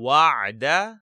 وعد